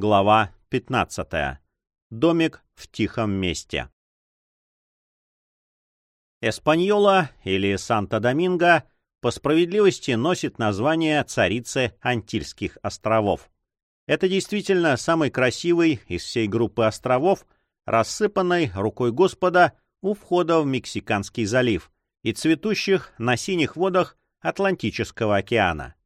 Глава 15. Домик в тихом месте. Эспаньола или Санто-Доминго по справедливости носит название царицы Антильских островов. Это действительно самый красивый из всей группы островов, рассыпанной рукой Господа у входа в Мексиканский залив и цветущих на синих водах Атлантического океана.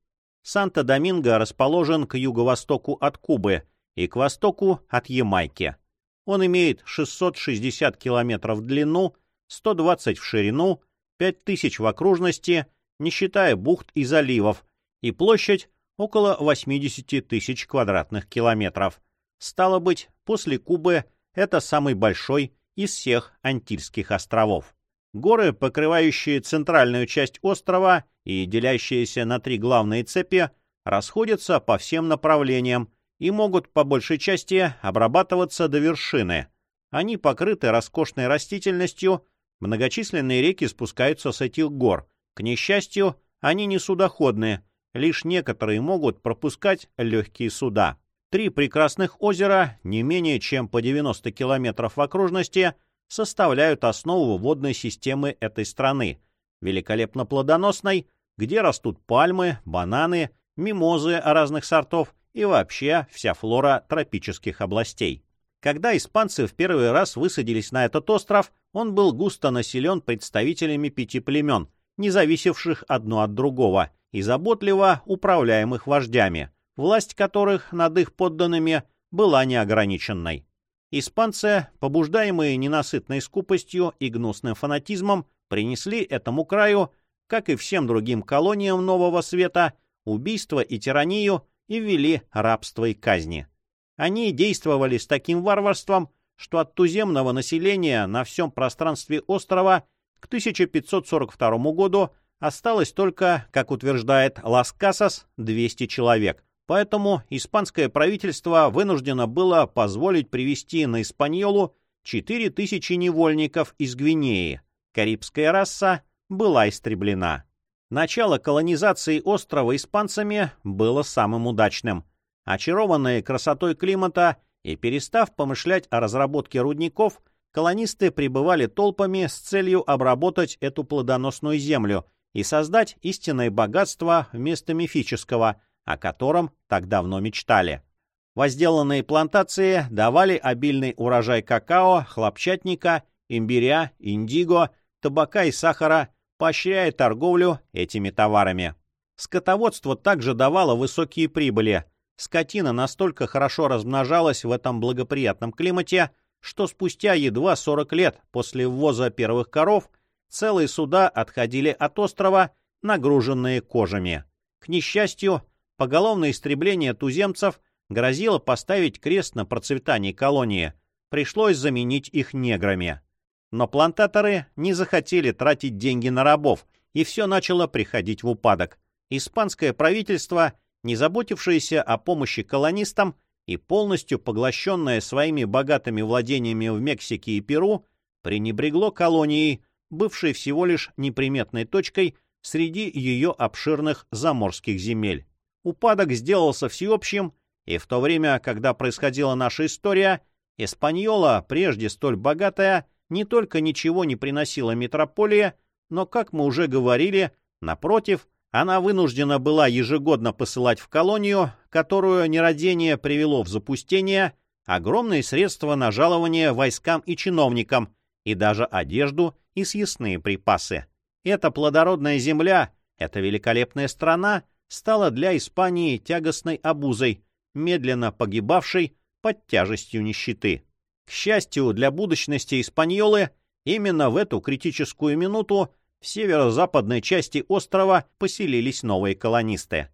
Санто-Доминго расположен к юго-востоку от Кубы и к востоку от Ямайки. Он имеет 660 километров в длину, 120 в ширину, 5000 в окружности, не считая бухт и заливов, и площадь около 80 тысяч квадратных километров. Стало быть, после Кубы это самый большой из всех Антильских островов. Горы, покрывающие центральную часть острова и делящиеся на три главные цепи, расходятся по всем направлениям и могут по большей части обрабатываться до вершины. Они покрыты роскошной растительностью, многочисленные реки спускаются с этих гор. К несчастью, они не судоходные, лишь некоторые могут пропускать легкие суда. Три прекрасных озера, не менее чем по 90 километров в окружности, составляют основу водной системы этой страны, великолепно плодоносной, где растут пальмы, бананы, мимозы разных сортов и вообще вся флора тропических областей. Когда испанцы в первый раз высадились на этот остров, он был густо населен представителями пяти племен, не зависевших одно от другого, и заботливо управляемых вождями, власть которых над их подданными была неограниченной. Испанцы, побуждаемые ненасытной скупостью и гнусным фанатизмом, принесли этому краю, как и всем другим колониям Нового Света, убийство и тиранию и ввели рабство и казни. Они действовали с таким варварством, что от туземного населения на всем пространстве острова к 1542 году осталось только, как утверждает Лас Касас, 200 человек. Поэтому испанское правительство вынуждено было позволить привести на Испаньолу 4000 невольников из Гвинеи. Карибская раса была истреблена. Начало колонизации острова испанцами было самым удачным. Очарованные красотой климата и перестав помышлять о разработке рудников, колонисты прибывали толпами с целью обработать эту плодоносную землю и создать истинное богатство вместо мифического, о котором так давно мечтали. Возделанные плантации давали обильный урожай какао, хлопчатника, имбиря, индиго, табака и сахара – поощряя торговлю этими товарами. Скотоводство также давало высокие прибыли. Скотина настолько хорошо размножалась в этом благоприятном климате, что спустя едва 40 лет после ввоза первых коров целые суда отходили от острова, нагруженные кожами. К несчастью, поголовное истребление туземцев грозило поставить крест на процветании колонии. Пришлось заменить их неграми. Но плантаторы не захотели тратить деньги на рабов, и все начало приходить в упадок. Испанское правительство, не заботившееся о помощи колонистам и полностью поглощенное своими богатыми владениями в Мексике и Перу, пренебрегло колонией, бывшей всего лишь неприметной точкой среди ее обширных заморских земель. Упадок сделался всеобщим, и в то время, когда происходила наша история, Испаньола, прежде столь богатая, не только ничего не приносила метрополия, но, как мы уже говорили, напротив, она вынуждена была ежегодно посылать в колонию, которую нерадение привело в запустение, огромные средства на жалование войскам и чиновникам, и даже одежду и съестные припасы. Эта плодородная земля, эта великолепная страна стала для Испании тягостной обузой, медленно погибавшей под тяжестью нищеты. К счастью для будущности Испаньолы, именно в эту критическую минуту в северо-западной части острова поселились новые колонисты.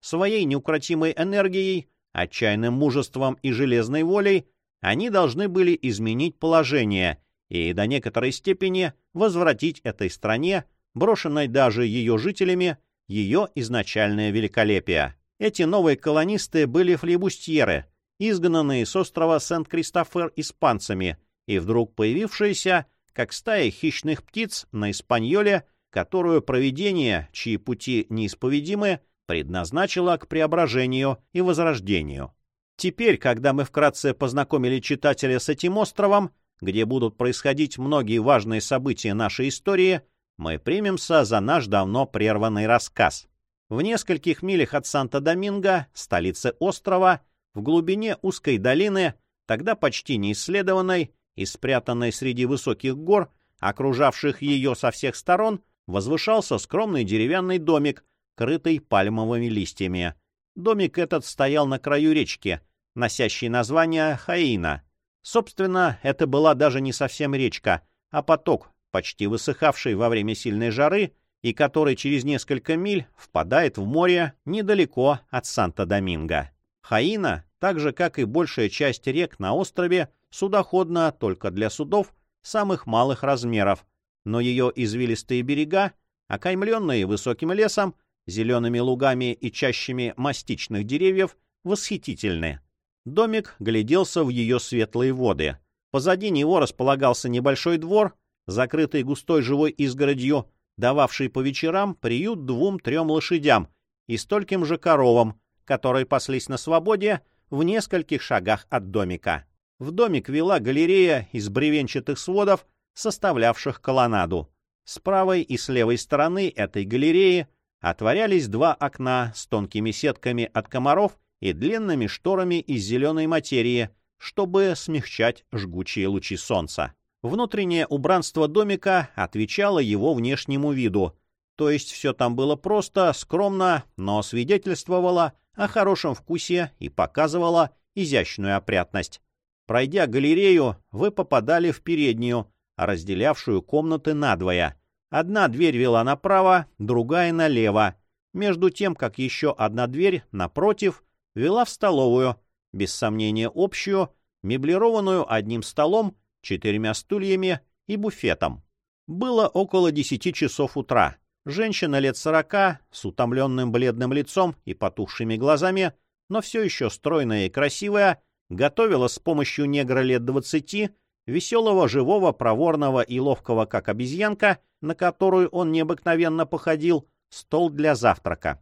Своей неукротимой энергией, отчаянным мужеством и железной волей они должны были изменить положение и до некоторой степени возвратить этой стране, брошенной даже ее жителями, ее изначальное великолепие. Эти новые колонисты были флебустьеры, изгнанные с острова Сент-Кристофер испанцами и вдруг появившиеся, как стая хищных птиц на Испаньоле, которую провидение, чьи пути неисповедимы, предназначило к преображению и возрождению. Теперь, когда мы вкратце познакомили читателя с этим островом, где будут происходить многие важные события нашей истории, мы примемся за наш давно прерванный рассказ. В нескольких милях от Санта-Доминго, столицы острова, в глубине узкой долины, тогда почти неисследованной и спрятанной среди высоких гор, окружавших ее со всех сторон, возвышался скромный деревянный домик, крытый пальмовыми листьями. Домик этот стоял на краю речки, носящей название Хаина. Собственно, это была даже не совсем речка, а поток, почти высыхавший во время сильной жары и который через несколько миль впадает в море недалеко от Санта-Доминго. Хаина, так же как и большая часть рек на острове, судоходна только для судов самых малых размеров, но ее извилистые берега, окаймленные высоким лесом, зелеными лугами и чащами мастичных деревьев, восхитительны. Домик гляделся в ее светлые воды. Позади него располагался небольшой двор, закрытый густой живой изгородью, дававший по вечерам приют двум-трем лошадям и стольким же коровам, которые паслись на свободе в нескольких шагах от домика. В домик вела галерея из бревенчатых сводов, составлявших колоннаду. С правой и с левой стороны этой галереи отворялись два окна с тонкими сетками от комаров и длинными шторами из зеленой материи, чтобы смягчать жгучие лучи солнца. Внутреннее убранство домика отвечало его внешнему виду, то есть все там было просто, скромно, но свидетельствовало о хорошем вкусе и показывало изящную опрятность. Пройдя галерею, вы попадали в переднюю, разделявшую комнаты надвое. Одна дверь вела направо, другая налево, между тем, как еще одна дверь, напротив, вела в столовую, без сомнения общую, меблированную одним столом, четырьмя стульями и буфетом. Было около десяти часов утра. Женщина лет сорока, с утомленным бледным лицом и потухшими глазами, но все еще стройная и красивая, готовила с помощью негра лет двадцати, веселого, живого, проворного и ловкого, как обезьянка, на которую он необыкновенно походил, стол для завтрака.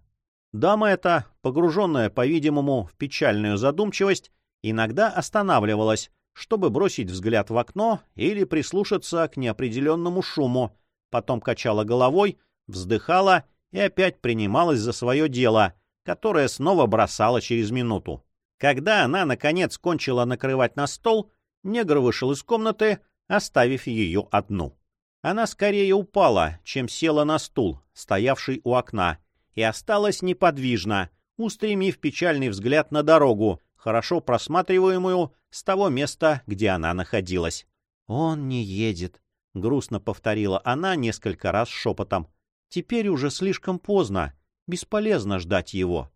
Дама эта, погруженная, по-видимому, в печальную задумчивость, иногда останавливалась, чтобы бросить взгляд в окно или прислушаться к неопределенному шуму, потом качала головой, вздыхала и опять принималась за свое дело, которое снова бросала через минуту. Когда она, наконец, кончила накрывать на стол, негр вышел из комнаты, оставив ее одну. Она скорее упала, чем села на стул, стоявший у окна, и осталась неподвижно, устремив печальный взгляд на дорогу, хорошо просматриваемую с того места, где она находилась. «Он не едет», — грустно повторила она несколько раз шепотом. «Теперь уже слишком поздно, бесполезно ждать его».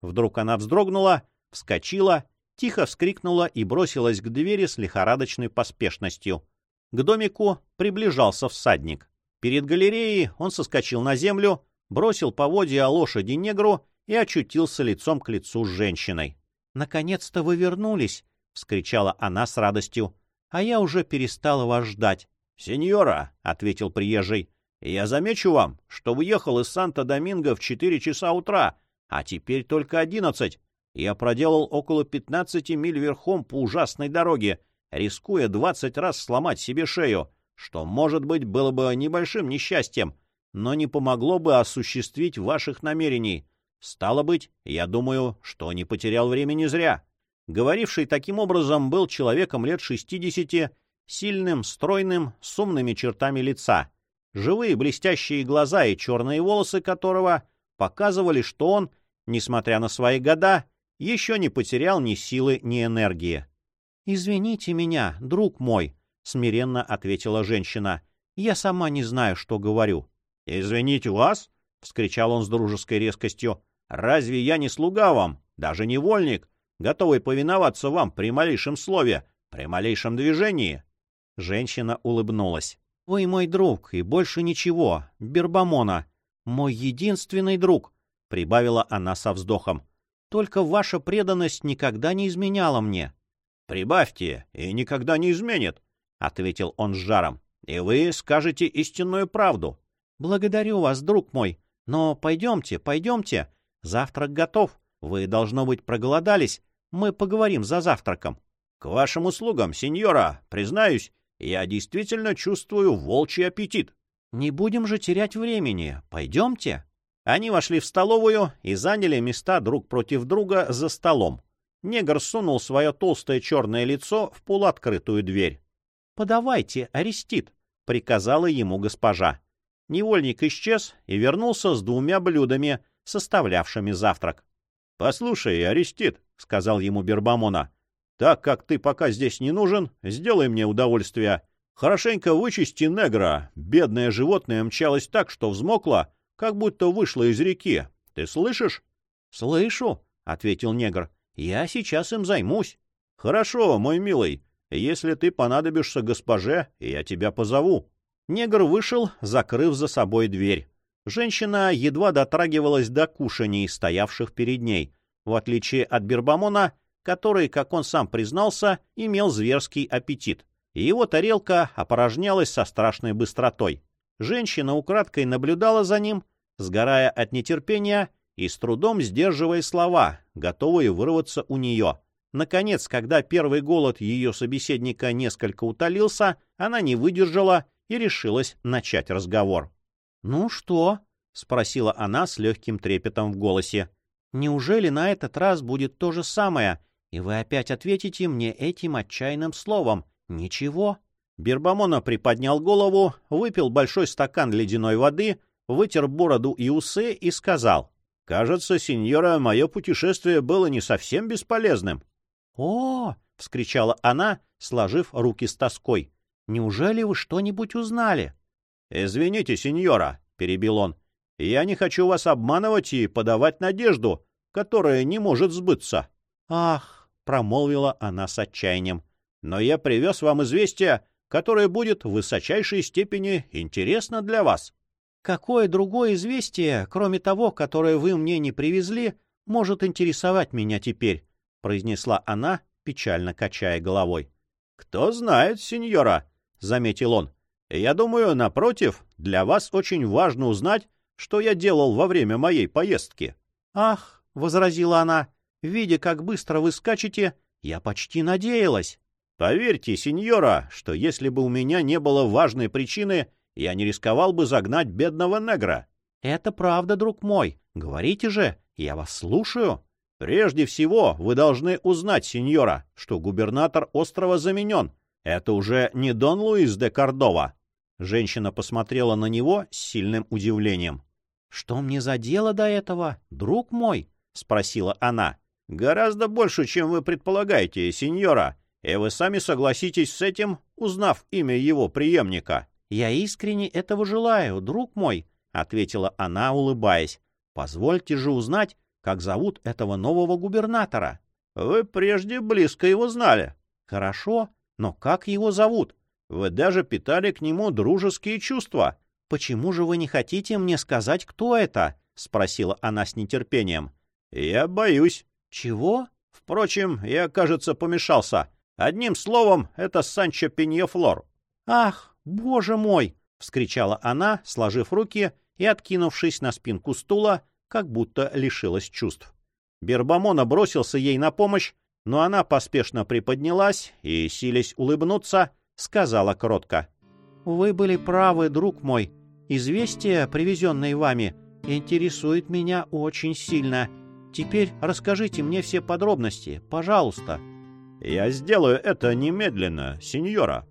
Вдруг она вздрогнула, вскочила, тихо вскрикнула и бросилась к двери с лихорадочной поспешностью. К домику приближался всадник. Перед галереей он соскочил на землю, бросил поводья лошади негру и очутился лицом к лицу с женщиной. «Наконец-то вы вернулись!» — вскричала она с радостью. «А я уже перестала вас ждать». «Сеньора!» — ответил приезжий. «Я замечу вам, что уехал из Санта-Доминго в четыре часа утра, а теперь только одиннадцать. Я проделал около пятнадцати миль верхом по ужасной дороге, рискуя двадцать раз сломать себе шею, что, может быть, было бы небольшим несчастьем, но не помогло бы осуществить ваших намерений. Стало быть, я думаю, что не потерял времени зря. Говоривший таким образом был человеком лет шестидесяти, сильным, стройным, с умными чертами лица. Живые блестящие глаза и черные волосы которого показывали, что он, несмотря на свои года, еще не потерял ни силы, ни энергии. «Извините меня, друг мой», — смиренно ответила женщина. «Я сама не знаю, что говорю». «Извините вас?» — вскричал он с дружеской резкостью. «Разве я не слуга вам, даже не вольник, готовый повиноваться вам при малейшем слове, при малейшем движении?» Женщина улыбнулась. «Вы мой друг, и больше ничего, Бербамона. Мой единственный друг», — прибавила она со вздохом. «Только ваша преданность никогда не изменяла мне». «Прибавьте, и никогда не изменит», — ответил он с жаром. «И вы скажете истинную правду». «Благодарю вас, друг мой. Но пойдемте, пойдемте. Завтрак готов. Вы, должно быть, проголодались. Мы поговорим за завтраком. — К вашим услугам, сеньора. Признаюсь, я действительно чувствую волчий аппетит. — Не будем же терять времени. Пойдемте. Они вошли в столовую и заняли места друг против друга за столом. Негр сунул свое толстое черное лицо в полуоткрытую дверь. — Подавайте, Арестит, — приказала ему госпожа. Невольник исчез и вернулся с двумя блюдами, составлявшими завтрак. — Послушай, Арестит, — сказал ему Бербамона, — так как ты пока здесь не нужен, сделай мне удовольствие. Хорошенько вычисти негра. Бедное животное мчалось так, что взмокло, как будто вышло из реки. Ты слышишь? — Слышу, — ответил негр. — Я сейчас им займусь. — Хорошо, мой милый. Если ты понадобишься госпоже, я тебя позову. Негр вышел, закрыв за собой дверь. Женщина едва дотрагивалась до кушаний, стоявших перед ней, в отличие от Бербамона, который, как он сам признался, имел зверский аппетит и его тарелка опорожнялась со страшной быстротой. Женщина украдкой наблюдала за ним, сгорая от нетерпения и с трудом сдерживая слова, готовые вырваться у нее. Наконец, когда первый голод ее собеседника несколько утолился, она не выдержала и решилась начать разговор. «Ну что?» — спросила она с легким трепетом в голосе. «Неужели на этот раз будет то же самое, и вы опять ответите мне этим отчаянным словом, Ничего. Бербамона приподнял голову, выпил большой стакан ледяной воды, вытер бороду и усы и сказал. — Кажется, сеньора, мое путешествие было не совсем бесполезным. — О! — вскричала она, сложив руки с тоской. — Неужели вы что-нибудь узнали? — Извините, сеньора, — перебил он. — Я не хочу вас обманывать и подавать надежду, которая не может сбыться. — Ах! — промолвила она с отчаянием но я привез вам известие, которое будет в высочайшей степени интересно для вас. Какое другое известие, кроме того, которое вы мне не привезли, может интересовать меня теперь? произнесла она, печально качая головой. Кто знает, сеньора, заметил он. Я думаю, напротив, для вас очень важно узнать, что я делал во время моей поездки. Ах, возразила она, видя, как быстро вы скачете, я почти надеялась. Поверьте, сеньора, что если бы у меня не было важной причины, я не рисковал бы загнать бедного негра. — Это правда, друг мой. Говорите же, я вас слушаю. — Прежде всего, вы должны узнать, сеньора, что губернатор острова заменен. Это уже не Дон Луис де Кордова. Женщина посмотрела на него с сильным удивлением. — Что мне за дело до этого, друг мой? — спросила она. — Гораздо больше, чем вы предполагаете, сеньора. И вы сами согласитесь с этим, узнав имя его преемника. — Я искренне этого желаю, друг мой, — ответила она, улыбаясь. — Позвольте же узнать, как зовут этого нового губернатора. — Вы прежде близко его знали. — Хорошо, но как его зовут? Вы даже питали к нему дружеские чувства. — Почему же вы не хотите мне сказать, кто это? — спросила она с нетерпением. — Я боюсь. — Чего? Впрочем, я, кажется, помешался. Одним словом, это Санчо Пеньефлор. «Ах, боже мой!» — вскричала она, сложив руки и откинувшись на спинку стула, как будто лишилась чувств. Бербамона бросился ей на помощь, но она поспешно приподнялась и, силясь улыбнуться, сказала кротко. «Вы были правы, друг мой. Известие, привезенное вами, интересует меня очень сильно. Теперь расскажите мне все подробности, пожалуйста». «Я сделаю это немедленно, сеньора»,